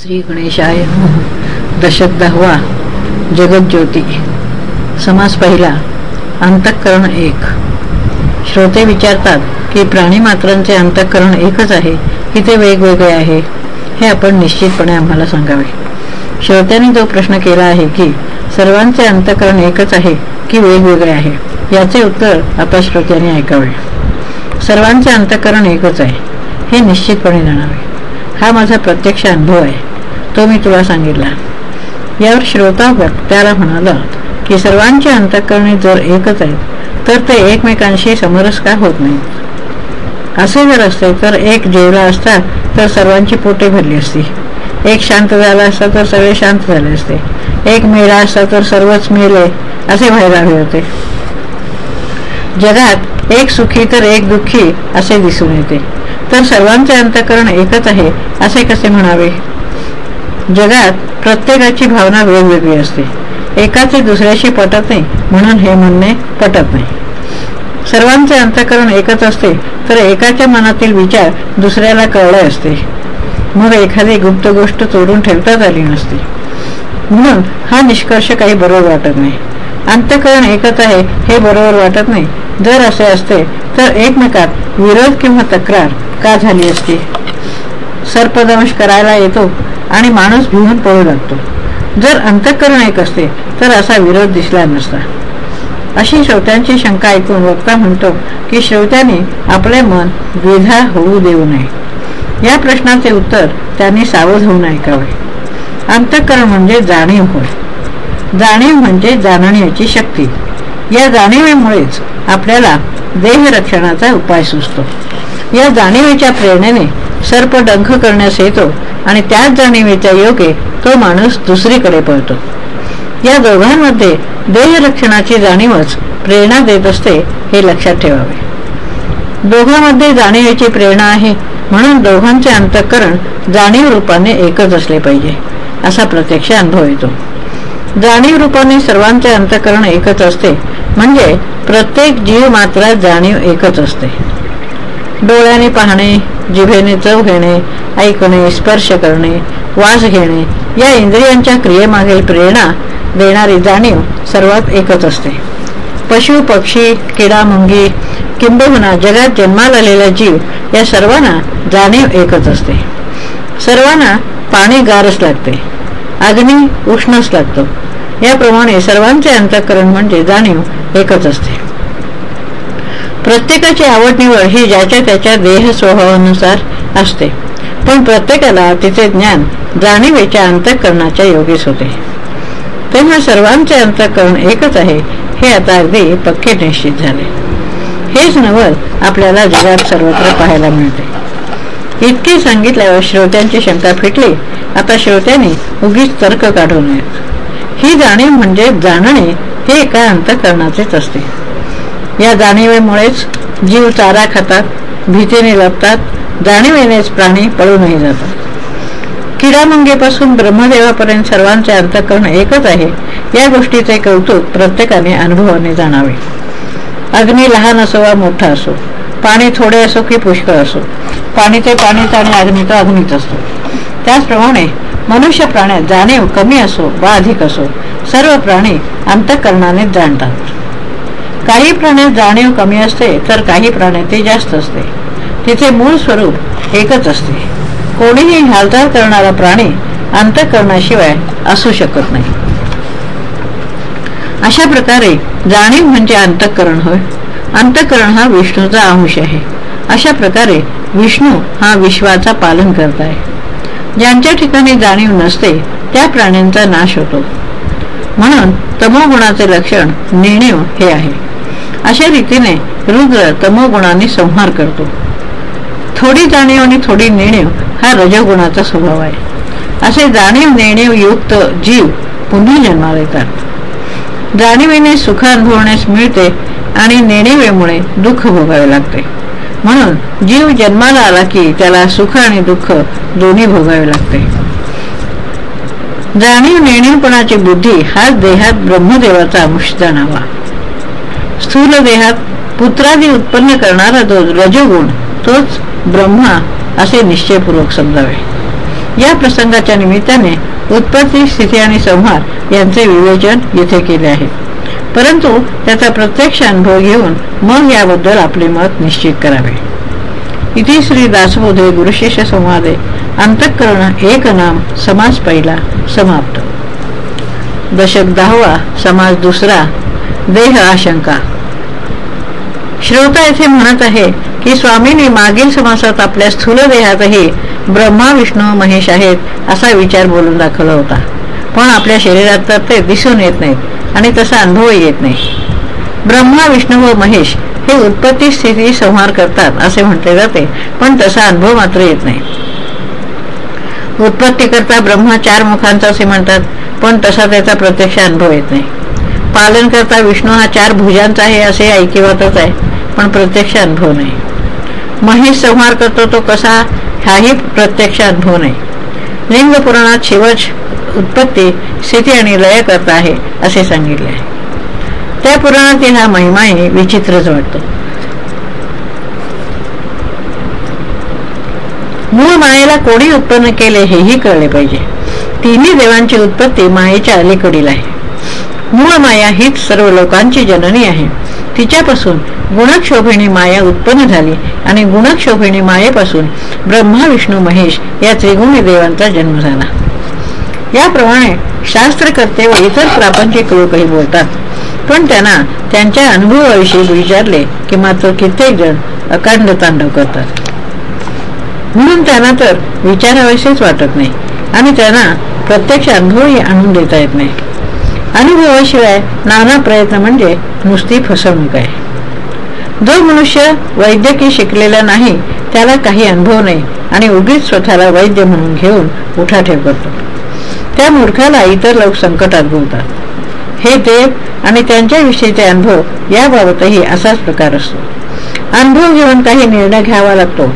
श्री गणेशाय दशक दहावा जगज्योती समास पहिला अंतःकरण एक. श्रोते विचारतात की प्राणी मात्रांचे अंतःकरण एकच आहे की ते वेगवेगळे आहे? हे आपण निश्चितपणे आम्हाला सांगावे. श्रोत्यांनी जो प्रश्न केला आहे की सर्वांचे अंतःकरण एकच आहे की वेगवेगळे आहे याचे उत्तर आता श्रोत्याने ऐकावे. सर्वांचे अंतःकरण एकच आहे हे निश्चितपणे जाणावे. हा माझा प्रत्यक्ष अनुभव आहे. तो मी तुला सांगितला. यावर श्रोता त्याला म्हणाला की सर्वांची अंतकरणे जर एकच आहेत तर ते एकमेकांशी समरस का होत नाहीत. असे जर असते तर एक जेवला असता तर सर्वांची पोटे भरली असती. एक शांत झाला असता तर सगळे शांत झाले असते. एक मेला असता तर सर्वच मेले असे व्हायला हवे होते. जगात एक सुखी तर एक दुःखी असे दिसून येते. तर सर्वांचे अंतकरण एकच आहे असे कसे म्हणावे? जगात प्रत्येकाची भावना वेगवेगळी असते. एकाचे दुसऱ्याशी पटत नाही म्हणून हे म्हणणे पटत नाही. सर्वांचे अंतकरण एकच असते तर एकाच्या मनातील विचार दुसऱ्याला कळले असते. मग एखादी गुप्त गोष्ट चोरून ठेवताच आली नसते. म्हणून हा निष्कर्ष काही बरोबर वाटत नाही. अंतकरण एकच आहे हे बरोबर वाटत नाही. जर असे असते तर एकमेकात विरोध किंवा तक्रार का झाली असती. सर्पदंश करायला येतो आणि माणूस भिवून पळू लागतो. जर अंतःकरण एक असते तर असा विरोध दिसला नसता. अशी श्रोत्यांची शंका ऐकून वक्ता म्हणतो की श्रोत्याने आपले मन द्विधा होऊ देऊ नये. या प्रश्नाचे उत्तर त्यांनी सावध होऊन ऐकावे. अंतःकरण म्हणजे जाणीव होय. जाणीव म्हणजे जाणण्याची शक्ती. या जाणीवेमुळेच आपल्याला देहरक्षणाचा उपाय सुचतो. या जाणीवेच्या प्रेरणेने सर्प डंख करण्यास येतो आणि त्याच जाणीवेच्या योगे तो माणूस दुसरीकडे पळतो. या दोघांमध्ये देहरक्षणाची जाणीवच प्रेरणा देत असते हे लक्षात ठेवावे. दोघांमध्ये जाणीवेची प्रेरणा आहे म्हणून दोघांचे अंतःकरण जाणीव रूपाने एकच असले पाहिजे असा प्रत्यक्ष अनुभव येतो. जाणीव रूपाने सर्वांचे अंतःकरण एकच असते म्हणजे प्रत्येक जीव मात्र जाणीव एकच असते. डोळ्याने पाहणे जिभेने चव घेणे ऐकणे स्पर्श करणे वास घेणे या इंद्रियांच्या क्रियेमागील प्रेरणा देणारी जाणीव सर्वात एकच असते. पशु पक्षी किडा मुंगी किंबहुना जगात जन्माला आलेला जीव या सर्वांना जाणीव एकच असते. सर्वांना पाणी गारच लागते अग्नी उष्णच लागतो. याप्रमाणे सर्वांचे अंतःकरण म्हणजे जाणीव एकच असते. प्रत्येकाची आवड निवड ही ज्याच्या त्याच्या देह स्वभावानुसार असते. पण प्रत्येकाला तिचे ज्ञान जाणीवेच्या अंतःकरणाच्या योगीच होते. तेव्हा सर्वांचे अंतःकरण एकच आहे हे आता अगदी पक्के निश्चित झाले. हेच नवल आपल्याला जगात सर्वत्र पाहायला मिळते. इतके सांगितल्यावर श्रोत्यांची शंका फिटली. आता श्रोत्यांनी उगीच तर्क काढू नयेत. ही जाणीव म्हणजे जाणणे हे एका अंतःकरणाचेच असते. या जाणीवेमुळेच जीव चारा खातात भीतीने लपतात जाणीवेनेच प्राणी पळूनही जातात. किडामुंगेपासून ब्रह्मदेवापर्यंत सर्वांचे अंतकरण एकच आहे या गोष्टीचे कौतुक प्रत्येकाने अनुभवाने जाणावे. अग्नी लहान असो वा मोठा असो पाणी थोडे असो की पुष्कळ असो पाणी ते पाणीच आणि अग्नी तो अग्नीच असतो त्याचप्रमाणे मनुष्य प्राण्यात जाणीव कमी असो वा अधिक असो सर्व प्राणी अंतःकरणानेच जाणतात. काही प्राण्यात जाणीव कमी असते तर काही प्राण्यात ते जास्त असते. तिथे मूळ स्वरूप एकच असते. कोणीही हालचाल करणारा प्राणी अंतकरणाशिवाय असू शकत नाही. अशा प्रकारे जाणीव म्हणजे अंतःकरण होय. अंतःकरण हा विष्णूचा अंश आहे. अशा प्रकारे विष्णू हा विश्वाचा पालन करत आहे ज्यांच्या ठिकाणी जाणीव नसते त्या प्राण्यांचा नाश होतो. म्हणून तमोगुणाचे लक्षण नेणीव हे आहे. अशा रीतीने रुद्र तमोगुणाने संहार करतो. थोडी जाणीव आणि थोडी नेणीव हा रजगुणाचा स्वभाव आहे. असे जाणीव नेणीव युक्त जीव पुन्हा जन्माला येतात. जाणीवेने सुख अनुभवण्यास मिळते आणि नेणीवेमुळे दुःख भोगावे लागते. म्हणून जीव जन्माला आला की त्याला सुख आणि दुःख दोन्ही भोगावे लागते. जाणीव नेणीवपणाची बुद्धी हाच देहात ब्रह्मदेवाचा अंश जाणावा स्थूल देहात पुत्रादी उत्पन्न करणारा जो रजोगुण तोच ब्रह्मा असे निश्चयपूर्वक समजावे. या प्रसंगाच्या निमित्ताने उत्पत्ती स्थिती आणि संहार यांचे विवेचन येथे केले आहे. परंतु त्याचा प्रत्यक्ष अनुभव घेऊन मग याबद्दल आपले मत निश्चित करावे. इथे श्री दासबोधे गुरुशिष्य संवादे अंतःकरण एक नाम समाज पहिला समाप्त. दशक दहावा समाज दुसरा देह आशंका. श्रोता येथे म्हणत आहे की स्वामींनी मागील समासात आपल्या स्थूल देहातही ब्रह्मा विष्णू महेश आहेत असा विचार बोलून दाखवला होता. पण आपल्या शरीरात तर ते दिसून येत नाहीत आणि तसा अनुभवही येत नाही. ब्रह्मा विष्णू व महेश हे उत्पत्ती स्थिती संहार करतात असे म्हटले जाते पण तसा अनुभव मात्र येत नाही. उत्पत्ती करता ब्रह्मा चार मुखांचा असे म्हणतात पण तसा त्याचा प्रत्यक्ष अनुभव येत नाही. पालन करता विष्णू हा चार भुजांचा आहे असे ऐकिवातच आहे पण प्रत्यक्ष अनुभव नाही. महेश संहार करतो तो कसा हाही प्रत्यक्ष अनुभव नाही. लिंग पुराणात शिवच उत्पत्ती स्थिती आणि लय करता आहे असे सांगितले आहे. त्या पुराणातील हा महिमाही विचित्रच वाटतो. मूळ मायेला कोणी उत्पन्न केले हेही कळले पाहिजे. तिन्ही देवांची उत्पत्ती मायेच्या अलीकडील आहे. मूळ माया हीच सर्व लोकांची जननी आहे. तिच्यापासून गुणक्षोभिणी माया उत्पन्न झाली आणि गुणक्षोभिणी मायेपासून ब्रह्मा विष्णू महेश या त्रिगुणी देवांचा जन्म झाला. याप्रमाणे शास्त्रकर्ते व इतर प्रापंचिक लोकही बोलतात. पण त्यांना त्यांच्या अनुभवाविषयी विचारले की मात्र कित्येक जण अकांड तांडव करतात. म्हणून त्यांना तर विचाराविषयीच वाटत नाही आणि त्यांना प्रत्यक्ष अनुभवही आणून देता येत नाही. अनुभवाशिवाय नाना प्रयत्न म्हणजे नुसती फसवणूक आहे. जो मनुष्य वैद्यकीय शिकलेला नाही त्याला काही अनुभव नाही आणि उगीच स्वतःला वैद्य म्हणून घेऊन उठाठेव करतो. त्या मूर्खाला इतर लोक संकटात बोलतात हे देव आणि त्यांच्याविषयीचे अनुभव याबाबतही असाच प्रकार असतो. अनुभव घेऊन काही निर्णय घ्यावा लागतो.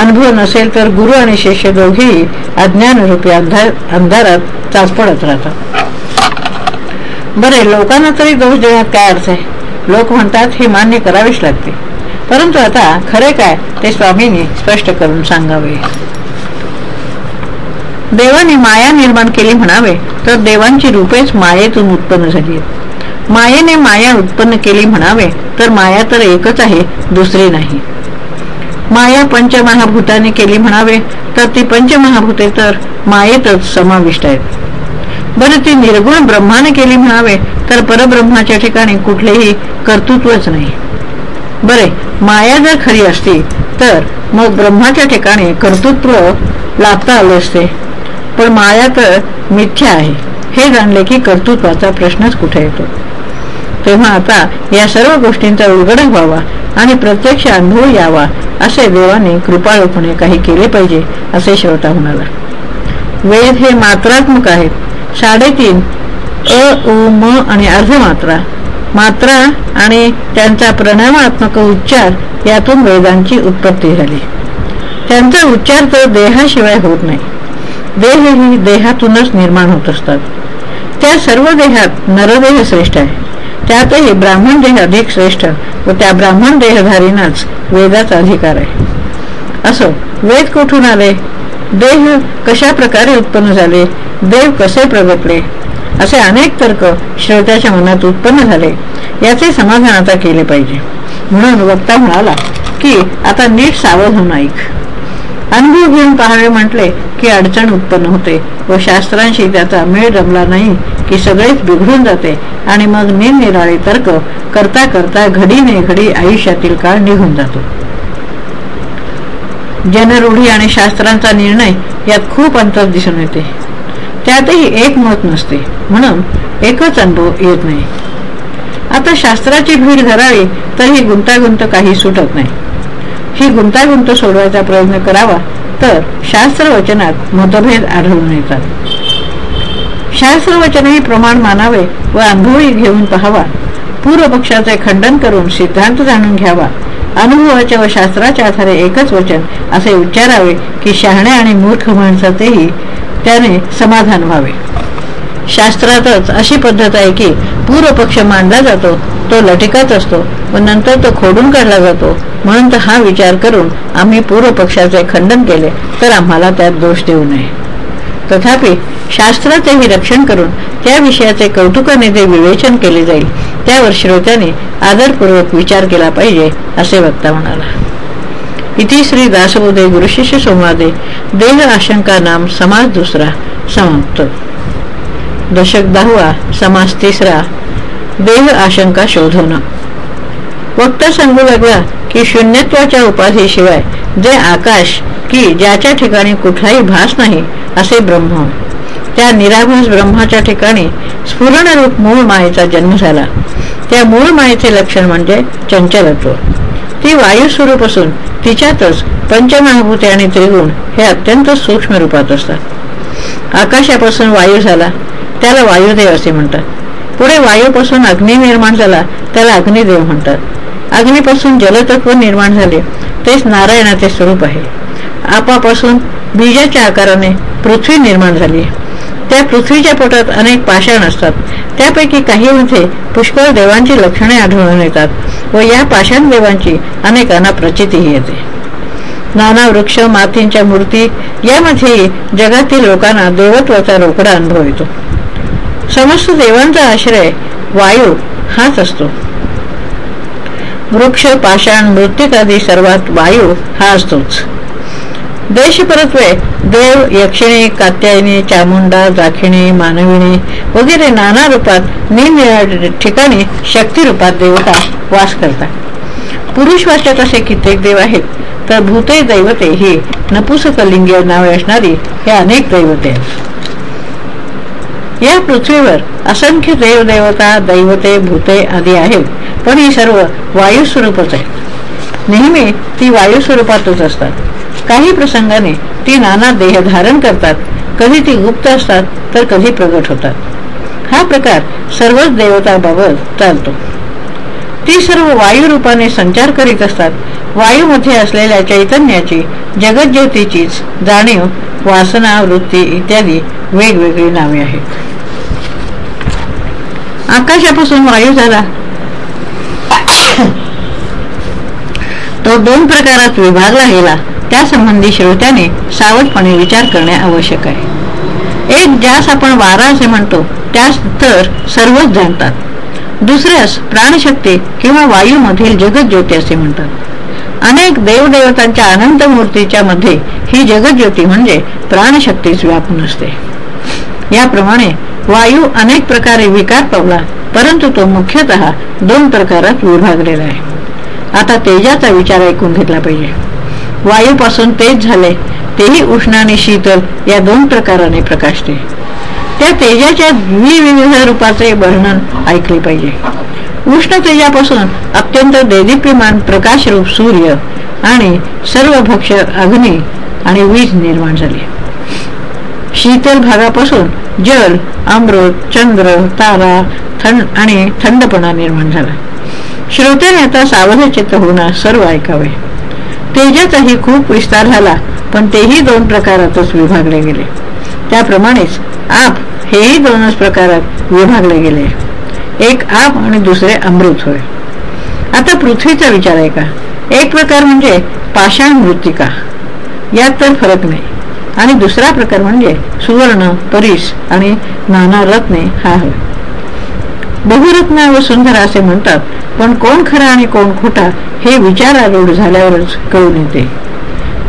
अनुभव नसेल तर गुरु आणि शिष्य दोघेही अज्ञानरूपी अंधार अंधारात चाचपडत राहतात. बरे लोकांना तरी दोष देण्यात काय अर्थ आहे? लोक म्हणतात हे मान्य करावेच लागते. परंतु आता खरे काय ते स्वामींनी स्पष्ट करून सांगावे. देवाने माया निर्माण केली म्हणावे तर देवांची रूपेच मायेतून उत्पन्न झाली मायेने माया उत्पन्न केली म्हणावे तर माया तर एकच आहे दुसरी नाही. माया पंचमहाभूताने केली म्हणावे तर ती पंचमहाभूते तर मायेतच समाविष्ट आहेत. बरं ती निर्गुण ब्रह्माने केली म्हणावे तर परब्रह्माच्या ठिकाणी कुठलेही कर्तृत्वच नाही. बरे माया जर खरी असती तर मग ब्रह्माच्या ठिकाणी कर्तृत्व लाभता आले असते. पण माया तर मिथ्या आहे. हे जाणले की कर्तृत्वाचा प्रश्नच कुठे येतो? तेव्हा आता या सर्व गोष्टींचा उलगडक व्हावा आणि प्रत्यक्ष अनुभव यावा असे देवाने कृपाळूपणे काही केले पाहिजे असे श्रोता म्हणाला. वेद हे मात्रात्मक आहेत. साडेतीन. अ उ म आणि अर्धमात्रा मात्रा. आणि त्यांचा प्रणामात्मक उच्चार यातून वेदांची उत्पत्ती झाली. त्यांचा उच्चार तर देहाशिवाय होत नाही. देह ही देहातूनच निर्माण होत असतात. त्या सर्व देहात नरदेह श्रेष्ठ आहे. त्यातही ब्राह्मण देह अधिक श्रेष्ठ व त्या ब्राह्मण देहधारीनाच वेदाचा अधिकार आहे. असो वेद कुठून आले? देह कशा प्रकारे उत्पन्न झाले? देव कसे प्रगटले? असे अनेक तर्क श्रोत्याच्या मनात उत्पन्न झाले. याचे समाधान आता केले पाहिजे. म्हणून वक्ता म्हणाला की आता नीट सावध होऊन ऐक. अनुभव घेऊन पहावे म्हटले की अडचण उत्पन्न होते व शास्त्रांशी त्याचा मेळ रमला नाही की सगळेच बिघडून जाते आणि मग निरनिराळे तर्क करता करता घडीने घडी आयुष्यातील काळ निघून जातो. जनरूढी आणि शास्त्रांचा निर्णय यात खूप अंतर दिसून येते. त्यातही एक मत नसते. म्हणून एकच अनुभव येत नाही. आता शास्त्राची भीड धरावी तर ही गुंतागुंत काही सुटत नाही. ही गुंतागुंत सोडवायचा प्रयत्न करावा तर शास्त्र वचनात मतभेद आढळून येतात. शास्त्रवचनही प्रमाण मानावे व अनुभवी घेऊन पाहावा. पूर्व पक्षाचे खंडन करून सिद्धांत जाणून घ्यावा. अनुभवाच्या व शास्त्राच्या आधारे एकच वचन असे उच्चारावे की शहाणे आणि मूर्ख माणसाचेही त्याने समाधान व्हावे. शास्त्रातच अशी पद्धत आहे की पूर्व पक्ष मांडला जातो तो लटिकाच असतो व नंतर तो खोडून काढला जातो. म्हणून तर हा विचार करून आम्ही पूर्व पक्षाचे खंडन केले तर आम्हाला त्यात दोष देऊ नये. तथापि शास्त्राचेही रक्षण करून त्या विषयाचे कौतुकाने ते विवेचन केले जाईल. त्यावर श्रोत्याने आदरपूर्वक विचार केला पाहिजे असे वक्ता म्हणाला. इथे श्री दासबोधे गुरुशिष्य संवादे देह आशंका नाम समास दुसरा समाप्त. दशक दहावा समास तिसरा देह आशंका शोधवणं वक्ता सांगू लागला की शून्यत्वाच्या उपाधीशिवाय जे आकाश की ज्याच्या ठिकाणी कुठलाही भास नाही असे ब्रह्म. त्या निराभास ब्रह्माच्या ठिकाणी स्फुरणरूप मूळ मायेचा जन्म झाला. त्या मूळ मायेचे लक्षण म्हणजे चंचलत्व. ती वायू स्वरूप असून तिच्यातच पंचमहाभूते आणि त्रिगुण हे अत्यंत सूक्ष्म रूपात असतात. आकाशापासून वायू झाला त्याला वायुदेव असे म्हणतात. पुढे वायूपासून अग्नी निर्माण झाला त्याला अग्निदेव म्हणतात. अग्नीपासून जलतत्व निर्माण झाले तेच नारायणाचे स्वरूप आहे. आपापासून बीजाच्या आकाराने पृथ्वी निर्माण झाली त्या पृथ्वीच्या पोटात अनेक पाषाण असतात. त्यापैकी काही मध्ये पुष्कळ देवांची लक्षणे आढळून येतात व या पाषाण देवांची अनेकांना प्रचितीही येते. नाना वृक्ष मातींच्या मूर्ती यामध्ये जगातील लोकांना देवत्वाचा रोकडा अनुभव येतो समस्त देवांचा आश्रय वायू हाच असतो. वृक्ष पाषाण मृत्यूक सर्वात वायू हा असतोच. देश परत्वे देव यक्षिणी कात्यायनी चामुंडा जाखिणी मानविणी वगैरे नाना रूपात निरनिराळ्या ठिकाणी शक्ती रूपात देवता वास करतात. पुरुषवाचक असे कित्येक देव आहेत तर भूते दैवते ही नपुसकलिंगी नावे असणारी हे अनेक दैवते या पृथ्वीवर असंख्य देवदेवता दैवते भूते आदी आहेत पण ही सर्व वायू स्वरूपच आहेत. नेहमी ती वायू स्वरूपातच असतात. काही प्रसंगाने ती नाना देह धारण करतात. कधी ती गुप्त असतात तर कधी प्रगट होतात. हा प्रकार सर्वच देवताबाबत चालतो. ती सर्व वायू रूपाने संचार करीत असतात. वायूमध्ये असलेल्या चैतन्याची जगज्योतीचीच जाणीव वासना वृत्ती इत्यादी वेगवेगळी नावे आहेत. आकाशापासून वायू झाला. तो दोन प्रकारात विभागला गेला. त्यासंबंधी श्रोत्याने सावधपणे विचार करणे आवश्यक आहे. एक ज्यास आपण वारा असे म्हणतो त्यास तर सर्वच जाणतात. दुसऱ्यास प्राणशक्ती किंवा वायूमधील जगज्योती असे म्हणतात. अनेक देवदेवतांच्या अनंत मूर्तीच्या मध्ये ही जगज्योती म्हणजे प्राणशक्तीच व्यापून असते. याप्रमाणे वायू अनेक प्रकारे विकार पावला परंतु तो मुख्यतः दोन प्रकारात विभागलेला आहे. आता तेजाचा विचार ऐकून घेतला पाहिजे. वायूपासून तेज झाले. तेही उष्ण आणि शीतल. या दोन प्रकाराने प्रकाशते. त्या तेजाच्या विविध रूपाचे वर्णन ऐकले पाहिजे. उष्ण तेजापासून अत्यंत देदीप्यमान प्रकाशरूप सूर्य आणि सर्व भक्ष अग्नी आणि वीज निर्माण झाली. शीतल भागापासून जल अमृत चंद्र तारा थंड आणि थंडपणा निर्माण झाला. श्रोत्याने आता सावधचित्त होणार सर्व ऐकावे. तेजाचाही खूप विस्तार झाला पण तेही दोन प्रकारातच विभागले गेले. त्याप्रमाणेच आप हेही दोनच प्रकारात विभागले गेले. एक आप आणि दुसरे अमृत होय. आता पृथ्वीचा विचार आहे का एक प्रकार म्हणजे पाषाण मृतिका. यात तर फरक नाही. आणि दुसरा प्रकार म्हणजे सुवर्ण परीस आणि नाना रत्ने हा होय. बहुरत्न व सुंदर असे म्हणतात पण कोण खरा आणि कोण खोटा हे विचारारूढ झाल्यावरच कळून येते.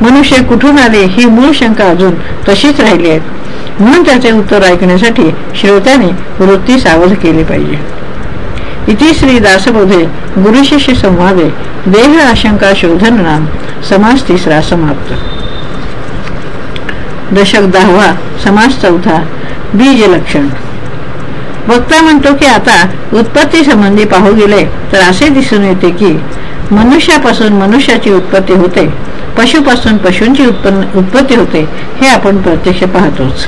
मनुष्य कुठून आले ही मूळ शंका अजून तशीच राहिली आहे म्हणून त्याचे उत्तर ऐकण्यासाठी श्रोत्याने वृत्ती सावध केली पाहिजे. इति श्री दासबोधे गुरुशिष्य संवादे देह आशंका शोधन नाम समाज तिसरा समाप्त. दशक दहावा समाज चौथा बीज लक्षण वक्ता म्हणतो की आता उत्पत्ती संबंधी पाहू गेले तर असे दिसून येते की मनुष्यापासून मनुष्याची उत्पत्ती होते पशुपासून पशूंची उत्पन्न उत्पत्ती होते हे आपण प्रत्यक्ष पाहतोच.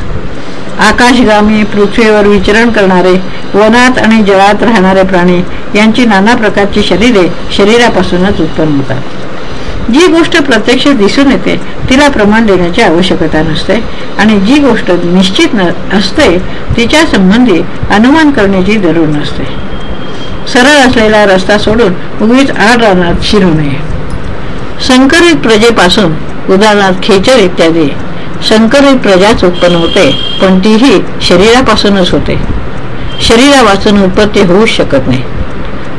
आकाशगामी पृथ्वीवर विचरण करणारे वनात आणि जळात राहणारे प्राणी यांची नाना प्रकारची शरीरे शरीरापासूनच उत्पन्न होतात. जी गोष्ट प्रत्यक्ष दिसून येते तिला प्रमाण देण्याची आवश्यकता नसते. आणि जी गोष्ट निश्चित असते तिच्या संबंधी अनुमान करण्याची जरूर नसते. सरळ असलेला रस्ता सोडून उगीच आड रानात शिरू नये. संकरित प्रजेपासून उदाहरणार्थ खेचर इत्यादी संकरित प्रजाच उत्पन्न होते पण तीही शरीरापासूनच होते. शरीरा वाचून उत्पत्ती होऊच शकत नाही.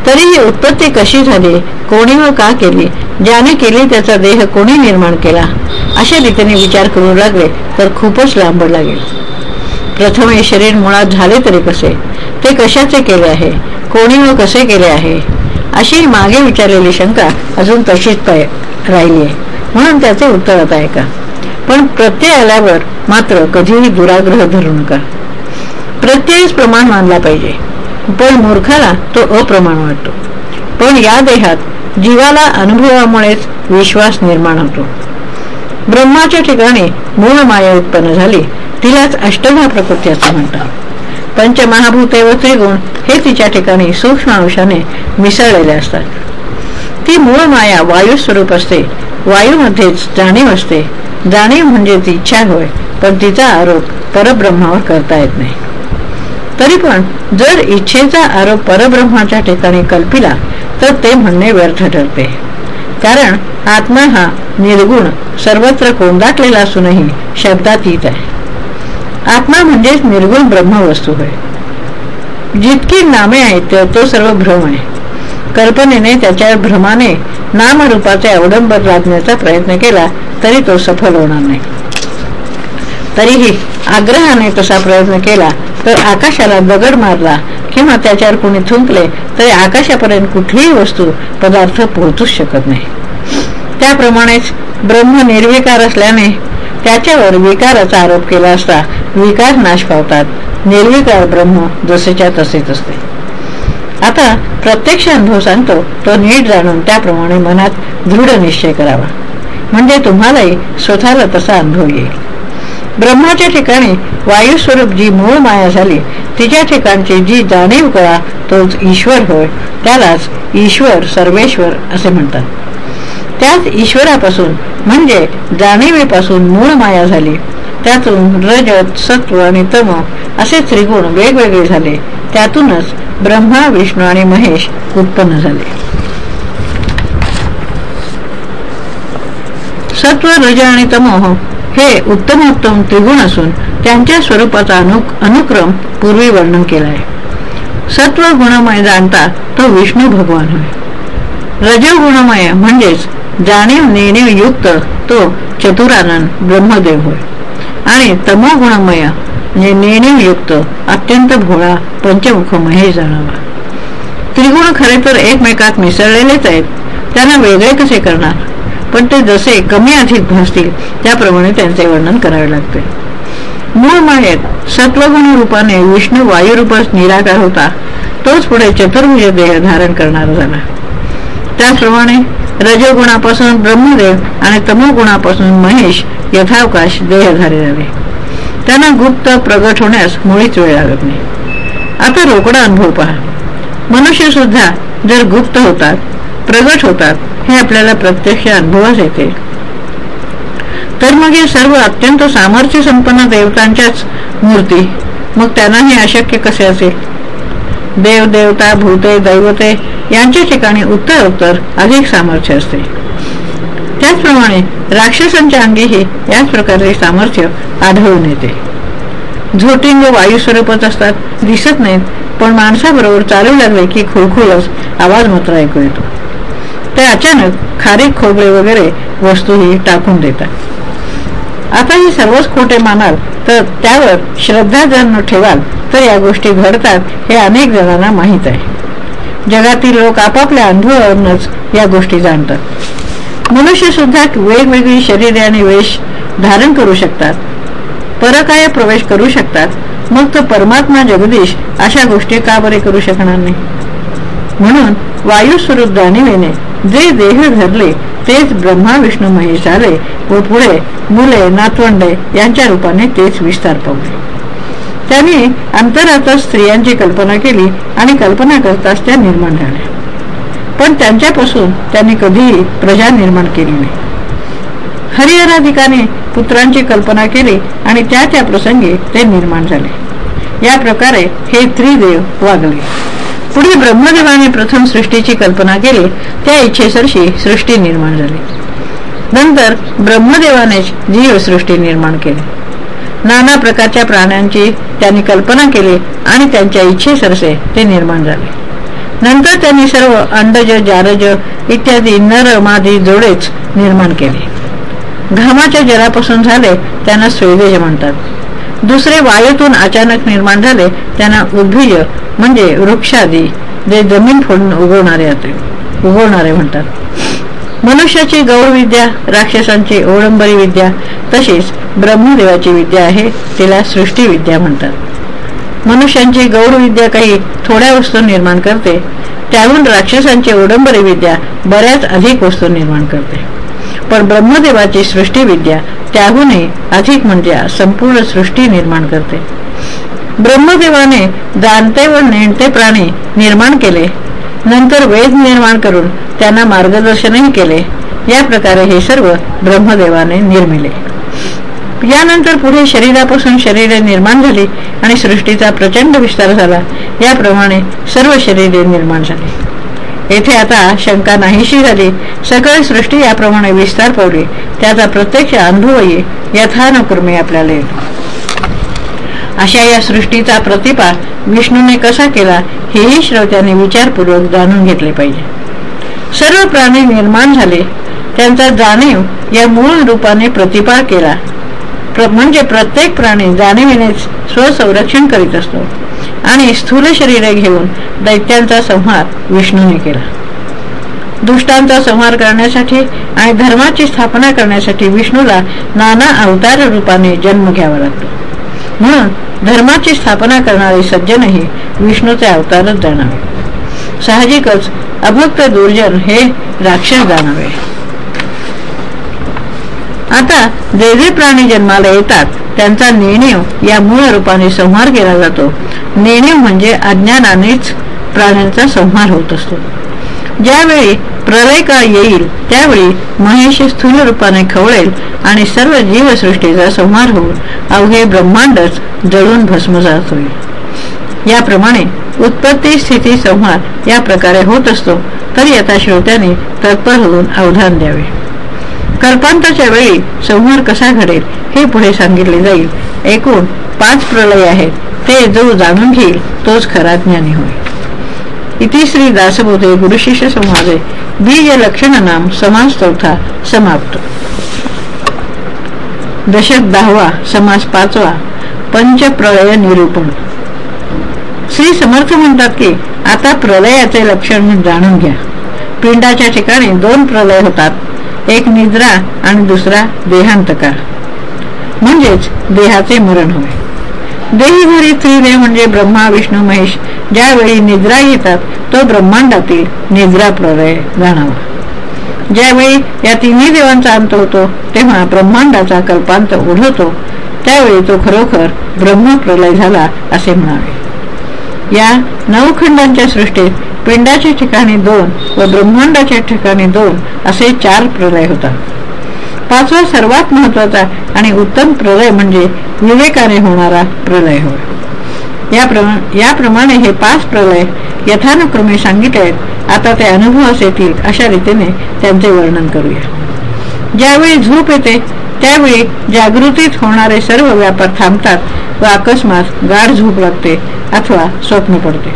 तरी ही उत्पत्ती कशी झाली? कोणी व का केली? ज्याने केली त्याचा देह कोणी निर्माण केला? अशा रीतीने विचार करू लागले तर खूपच लांबड लागेल. प्रथम हे शरीर मुळात झाले तरी कसे? ते कशाचे केले आहे? कोणी व कसे केले आहे? अशी मागे विचारलेली शंका अजून तशीच राहिली आहे म्हणून त्याचे उत्तर आता ऐका. पण प्रत्यय आल्यावर मात्र कधीही दुराग्रह धरू नका. प्रत्ययच प्रमाण मानला पाहिजे. पण मूर्खाला तो अप्रमाण वाटतो. पण या देहात जीवाला अनुभवामुळेच विश्वास निर्माण होतो. ब्रह्माच्या ठिकाणी मूळ माया उत्पन्न झाली तिलाच अष्टधा प्रकृती असं म्हणतात. पंचमहाभूते व त्रिगुण हे तिच्या ठिकाणी सूक्ष्म अंशाने मिसळलेले असतात. ती मूळ माया वायू स्वरूप असते वायूमध्येच जाणीव असते. जाणीव म्हणजे ती इच्छा होय पण तिचा आरोप परब्रह्मावर करता येत नाही. तरी पण जर इच्छेचा आरोप परब्रह्माच्या ठिकाणी कल्पिला तर ते म्हणणे व्यर्थ ठरते. कारण आत्मा हा निर्गुण सर्वत्र कोंदाटलेला असूनही शब्दातीत आहे. आत्मा म्हणजेच निर्गुण ब्रह्मवस्तू होय. जितकी नामे आहेत तो सर्व भ्रम आहे. कल्पनेने त्याच्या भ्रमाने नामरूपाचे अवडंबर लादण्याचा प्रयत्न केला तरी तो सफल होणार नाही. तरीही आग्रहाने तसा प्रयत्न केला तर आकाशाला दगड मारला किंवा त्याच्यावर कोणी थुंकले तरी आकाशापर्यंत कुठलीही वस्तू पदार्थ पोहोचूच शकत नाही. त्याप्रमाणेच ब्रह्म निर्विकार असल्याने त्याच्यावर विकाराचा आरोप केला असता विकार नाश पावतात निर्विकार ब्रह्म जसेच्या तसेच असते. आता प्रत्यक्ष अनुभव सांगतो तो नीट जाणून त्याप्रमाणे मनात दृढ निश्चय करावा. म्हणजे तुम्हालाही स्वतःला तसा अनुभव येईल. ब्रह्माच्या ठिकाणी वायुस्वरूप जी मूळ माया झाली. तिच्या ठिकाणची जी जाणीव कळा तोच ईश्वर होय. त्यालाच ईश्वर सर्वेश्वर असे म्हणतात. त्याच ईश्वरापासून म्हणजे जाणीवेपासून मूळ माया झाली. त्यातून रजत सत्व आणि तम असे त्रिगुण वेगवेगळे झाले. त्यातूनच ब्रह्मा विष्णू आणि महेश उत्पन्न झाले. सत्व रज आणि तमोह हे उत्तमोत्तम त्रिगुण असून त्यांच्या स्वरूपाचा अनु अनुक्रम पूर्वी वर्णन केला आहे सत्व गुणमय जाणता तो विष्णू भगवान होय. रजगुणमय म्हणजेच जाणीव नेणीव युक्त तो चतुरानंद ब्रह्मदेव होय. आणि तमो गुणमय म्हणजे नेणीव युक्त अत्यंत भोळा पंचमुख महेश जाणावा. त्रिगुण खरे तर एकमेकात मिसळलेलेच आहेत. त्यांना वेगळे कसे करणार? पण ते जसे कमी अधिक भासतील त्याप्रमाणे त्यांचे वर्णन करावे लागते. मूळ मायेत सत्वगुण रूपाने विष्णू वायुरूपास निराकार होता तोच पुढे चतुर्भुज देह धारण करणारा झाला. त्याचप्रमाणे रजोगुणापासून ब्रह्मदेव आणि तमोगुणापासून महेश यथावकाश देहधारी झाले. त्यांना गुप्त प्रगट होण्यास मुळीच वेळ लागत नाही. आता रोकडा अनुभव पहा. मनुष्य सुद्धा जर गुप्त होतात प्रगट होतात हे आपल्याला प्रत्यक्ष अनुभवास येते तर मग या सर्व अत्यंत सामर्थ्य संपन्न देवतांच्याच मूर्ती मग त्यांना हे अशक्य कसे असेल? देव देवता भूते दैवते यांच्या ठिकाणी उत्तर उत्तर अधिक सामर्थ्य असते. त्याचप्रमाणे राक्षसांच्या अंगीही याच प्रकारचे सामर्थ्य आढळून येते. झोटिंग वायू स्वरूपात असतात दिसत नाहीत पण माणसाबरोबर चालू लागले की खुळखुळच आवाज मात्र ऐकू येतो. ते अचानक खारीक खोबरे वगैरे वस्तूही टाकून देतात. आता हे सर्वच खोटे मानाल तर त्यावर श्रद्धा जर न ठेवाल तर या गोष्टी घडतात हे अनेक जणांना माहीत आहे. जगातील लोक आपापल्या अनुभवावरूनच या गोष्टी जाणतात. मनुष्य सुद्धा वेगवेगळी शरीरे आणि वेश धारण करू शकतात. परकाय प्रवेश करू शकतात. मग तो परमात्मा जगदीश अशा गोष्टी का बरे करू शकणार नाही? म्हणून वायू स्वरूप जाणीवेने जे देह धरले तेच ब्रह्मा विष्णू महेश झाले व पुढे मुले नातवंडे यांच्या रूपाने तेच विस्तार पावले. त्यांनी अंतरातच स्त्रियांची कल्पना केली आणि कल्पना करताच त्या निर्माण झाल्या. पण त्यांच्यापासून त्यांनी कधीही प्रजा निर्माण केली नाही. हरिहराधिकाने पुत्रांची कल्पना केली आणि त्या त्या प्रसंगी ते निर्माण झाले. या प्रकारे हे त्रिदेव वागले. पुढे ब्रह्मदेवाने प्रथम सृष्टीची कल्पना केली त्या इच्छेसरशी सृष्टी निर्माण झाली. नंतर ब्रह्मदेवानेच जीवसृष्टी निर्माण केली. नाना प्रकारच्या प्राण्यांची त्यांनी कल्पना केली आणि त्यांच्या इच्छेसरसे ते निर्माण झाले. नंतर त्यांनी सर्व अंडज जारज इत्यादी नर मादी जोडेच निर्माण केले. घामाच्या जलापासून झाले त्यांना स्वेदेज म्हणतात. दुसरे वायूतून अचानक निर्माण झाले त्यांना उद्भिज म्हणजे वृक्षादी जे जमीन फोडून उगवणारे उगवणारे म्हणतात. मनुष्याची गौरविद्या राक्षसांची ओळंबरी विद्या तशीच ब्रह्मदेवाची विद्या आहे तिला सृष्टी विद्या म्हणतात. मनुष्यांची गौरविद्या काही थोड्या वस्तू निर्माण करते त्याहून राक्षसांची ओडंबरी विद्या बऱ्याच अधिक वस्तू निर्माण करते. पण ब्रह्मदेवाची सृष्टी विद्या त्याहूनही अधिक म्हणजे संपूर्ण सृष्टी निर्माण करते. ब्रह्मदेवाने जाणते व नेणते प्राणी निर्माण केले. नंतर वेद निर्माण करून त्यांना मार्गदर्शनही केले. या प्रकारे हे सर्व ब्रह्मदेवाने निर्मिले. यानंतर पुढे शरीरापासून शरीरे निर्माण झाली आणि सृष्टीचा प्रचंड विस्तार झाला. याप्रमाणे सर्व शरीरे निर्माण झाली. येथे आता शंका नाहीशी झाली. सगळी सृष्टी याप्रमाणे विस्तार पावली त्याचा प्रत्यक्ष अनुभवही यथानुक्रमे आपल्याला येतो. अशा या सृष्टीचा प्रतिपा विष्णूने कसा केला हेही श्रोत्याने विचारपूर्वक जाणून घेतले पाहिजे. सर्व प्राणी निर्माण झाले. त्यांचा जाणीव या मूळ रूपाने प्रतिपाळ केला. म्हणजे प्रत्येक प्राणी जाणीवीनेच स्वसंरक्षण करीत असतो. आणि स्थूल शरीरे घेऊन दैत्यांचा संहार विष्णूने केला. दुष्टांचा संहार करण्यासाठी आणि धर्माची स्थापना करण्यासाठी विष्णूला नाना अवतार रूपाने जन्म घ्यावा लागतो. म्हणून धर्माची स्थापना करणारे सज्जनही विष्णूचे अवतारच जाणावे. साहजिकच अभक्त दुर्जन हे राक्षस जाणावे. आता जे जे प्राणी जन्माला येतात त्यांचा नेणीव या मूळ रूपाने संहार केला जातो. नेणीव म्हणजे अज्ञानानेच प्राण्यांचा संहार होत असतो. ज्यावेळी प्रलय काळ येईल त्यावेळी महेश स्थूल रूपाने खवळेल आणि सर्व जीवसृष्टीचा संहार होऊन अवघे ब्रह्मांडच जळून भस्मजात होईल. याप्रमाणे उत्पत्ती स्थिती संहार या प्रकारे होत असतो तरी आता श्रोत्याने तत्पर होऊन अवधान द्यावे. कल्पांताच्या वेळी संहार कसा घडेल हे पुढे सांगितले जाईल. एकूण पाच प्रलय आहेत. ते जो जाणून घेईल तोच खरा ज्ञानी होईल. इति श्री दासबोधे गुरुशिष्य संवादे. बीज लक्षण नाम समास चौथा समाप्त. दशक दहावा समास पाचवा पंचप्रलय निरूपण. श्री समर्थ म्हणतात की आता प्रलयाचे लक्षण जाणून घ्या. पिंडाच्या ठिकाणी दोन प्रलय होतात. एक निद्रा आणि दुसरा देहांतकार. म्हणजेच देहाचे मरण होय. देही त्रिदेह म्हणजे ब्रह्मा विष्णू महेश ज्यावेळी निद्रा येतात तो ब्रह्मांडातील निद्रा प्रलय जाणावा. ज्यावेळी या तिन्ही देवांचा अंत होतो तेव्हा ब्रह्मांडाचा कल्पांत उढवतो त्यावेळी तो खरोखर ब्रह्मप्रलय झाला असे म्हणावे. या नवखंडांच्या सृष्टीत पिंडाच्या ठिकाणी दोन व ब्रह्मांडाच्या ठिकाणी दोन असे चार प्रलय होतात. पाचवा सर्वात महत्त्वाचा आणि उत्तम प्रलय म्हणजे विवेकाने होणारा प्रलय होय. याप्रमाणे हे पाच प्रलय यथानुक्रमे सांगितले आता ते अनुभवास येतील अशा रीतीने त्यांचे वर्णन करूया. ज्यावेळी झोप येते त्यावेळी जागृतीत होणारे सर्व व्यापार थांबतात व अकस्मात गाढ झोप लागते अथवा स्वप्न पडते.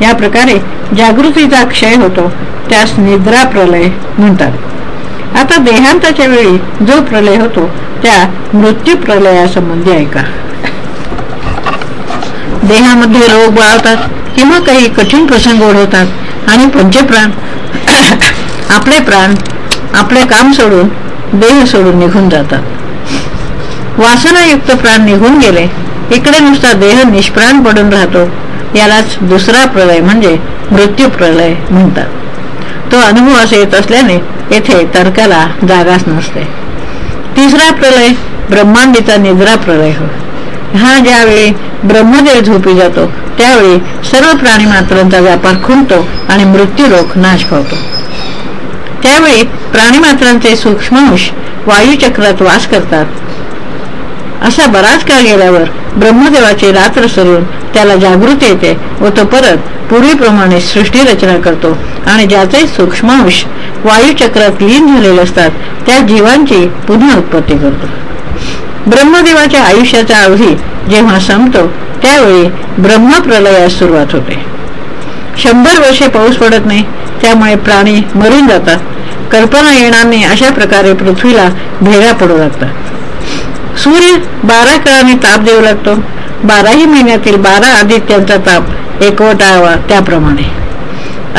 या प्रकारे जागृतीचा क्षय होतो त्यास निद्रा प्रलय म्हणतात. आता देहांताच्या वेळी जो प्रलय होतो त्या मृत्यू प्रलयासंबंधी ऐका. देहामध्ये रोग बाळवतात किंवा काही कठीण प्रसंग ओढवतात आणि पंचप्राण आपले प्राण आपले काम सोडून देह सोडून निघून जातात. वासनायुक्त प्राण निघून गेले इकडे नुसता देह निष्प्राण पडून राहतो यालाच दुसरा प्रलय म्हणजे मृत्यू प्रलय म्हणतात. तो अनुभवास येत असल्याने येथे तर्काला जागाच नसते. तिसरा प्रलय ब्रह्मांडीचा निद्रा प्रलय हो हा ज्यावेळी ब्रह्मदेव झोपी जातो त्यावेळी सर्व प्राणी मात्रांचा व्यापार खुंटतो आणि मृत्यूरोग नाश पावतो त्यावेळी प्राणीमात्रांचे सूक्ष्मांश वायुचक्रात वास करतात. असा बराच काळ गेल्यावर ब्रह्मदेवाची रात्र सरून त्याला जागृती येते व तो परत पूर्वीप्रमाणे सृष्टी रचना करतो. आणि ज्याचे सूक्ष्मांश वायुचक्रात लीन झालेले असतात त्या जीवांची पुन्हा उत्पत्ती करतो. ब्रह्मदेवाच्या आयुष्याचा अवधी जेव्हा संपतो त्यावेळी ब्रह्मप्रलयास सुरुवात होते. शंभर वर्षे पाऊस पडत नाही त्यामुळे प्राणी मरून जातात. कल्पना येणार नाही अशा प्रकारे पृथ्वीला भेगा पडू लागतात. सूर्य बारा काळाने ताप देऊ लागतो. बाराही महिन्यातील बारा आदित्यांचा ताप एकवटावा त्याप्रमाणे.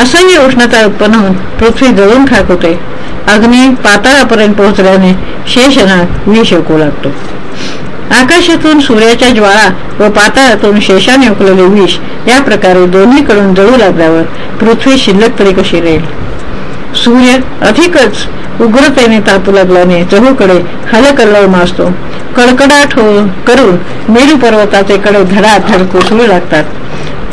असह्य उष्णता उत्पन्न होऊन पृथ्वी जळून खाक होते अग्नी पाताळापर्यंत पोहोचल्याने शेषनाग विष ओकू लागतो. आकाशातून सूर्याच्या ज्वाळा व पाताळातून शेषाने ओकलेले विष या प्रकारे दोन्हीकडून जळू लागल्यावर पृथ्वी शिल्लक तरी कशी राहील? सूर्य अधिकच उग्रतेने तापू लागल्याने चहूकडे हलकल्लोळ मासतो कडकडाट हो करून मेरू पर्वताचे कडे धडाधड कोसळू लागतात.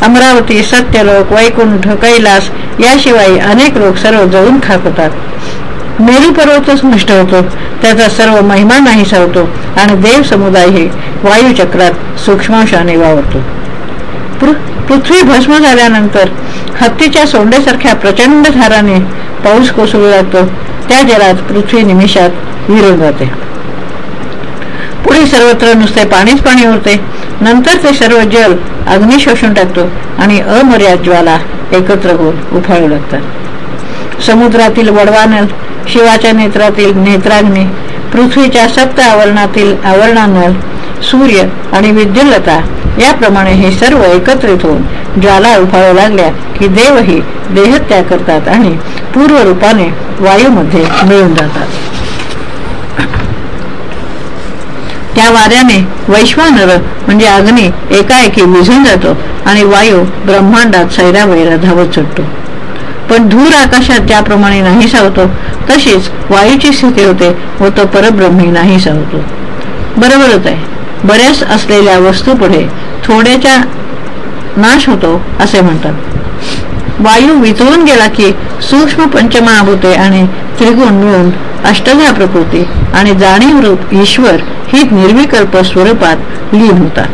अमरावती सत्यलोक वैकुंठ कैलास याशिवाय अनेक लोक सर्व जळून खाक होतात मेरू पर्वतच नष्ट होतो. त्याचा सर्व महिमा नाही सावतो. आणि देव समुदाय हे वायुचक्रात सूक्ष्मांशाने वावरतो. पृथ्वी भस्म झाल्यानंतर हत्तीच्या सोंडेसारख्या प्रचंड धाराने पाऊस कोसळू लागतो. त्या जलात पृथ्वी निमिषात विरून जाते. पुढे सर्वत्र नुसते पाणीच पाणी उरते नंतर ते सर्व जल अग्नी शोषून टाकतो आणि अमर्याद ज्वाला एकत्र होऊन उफाळू लागतात. समुद्रातील वडवानल शिवाच्या नेत्रातील नेत्राग्नी पृथ्वीच्या सप्त आवरणातील आवरणानल सूर्य आणि विद्युल्लता याप्रमाणे हे सर्व एकत्रित होऊन ज्वाला उफाळू लागल्या की देवही देहत्याग करतात आणि पूर्व रूपाने वायूमध्ये मिळून जातात. त्या वाऱ्याने वैश्वानर म्हणजे अग्नी एकाएकी विझून जातो आणि वायू ब्रह्मांडात सैरावैरा धावत सुटतो पण धूर आकाशात ज्याप्रमाणे नाही सावतो तशीच वायूची स्थिती होते व तो परब्रह्मी नाही सावतो बरोबरच आहे. बऱ्याच असलेल्या वस्तू पुढे थोड्याच्या नाश होतो असे म्हणतात. वायू वितळून गेला की सूक्ष्म पंचमहाभूते आणि त्रिगुण मिळून अष्टधा प्रकृती आणि जाणीव रूप ईश्वर ही निर्विकल्प स्वरूपात लीन होतात.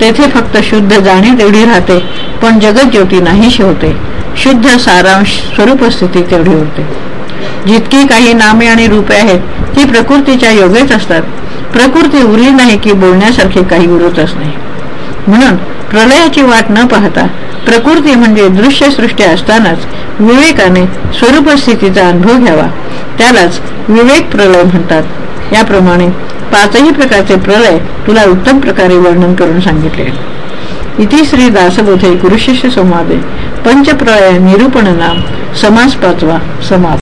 तेथे फक्त शुद्ध जाणीव तेवढी राहते पण जगज्योती नाहीशी होते. शुद्ध सारांश स्वरूप स्थिती तेवढी होते. जितकी काही नामे आणि रूपे आहेत ती प्रकृतीच्या योगेच असतात. प्रकृती उरली नाही की बोलण्यासारखे काही उरतच नाही. म्हणून प्रलयाची वाट न पाहता प्रकृती म्हणजे दृश्य सृष्टी असतानाच विवेकाने स्वरूप स्थितीचा अनुभव घ्यावा. त्यालाच विवेक प्रलय म्हणतात. याप्रमाणे पाचही प्रकारचे प्रलय तुला उत्तम प्रकारे वर्णन करून सांगितले. इति श्री दासबोधे गुरुशिष्य संवादे पंचप्रलय निरूपण नाम समास पाचवा समाप्त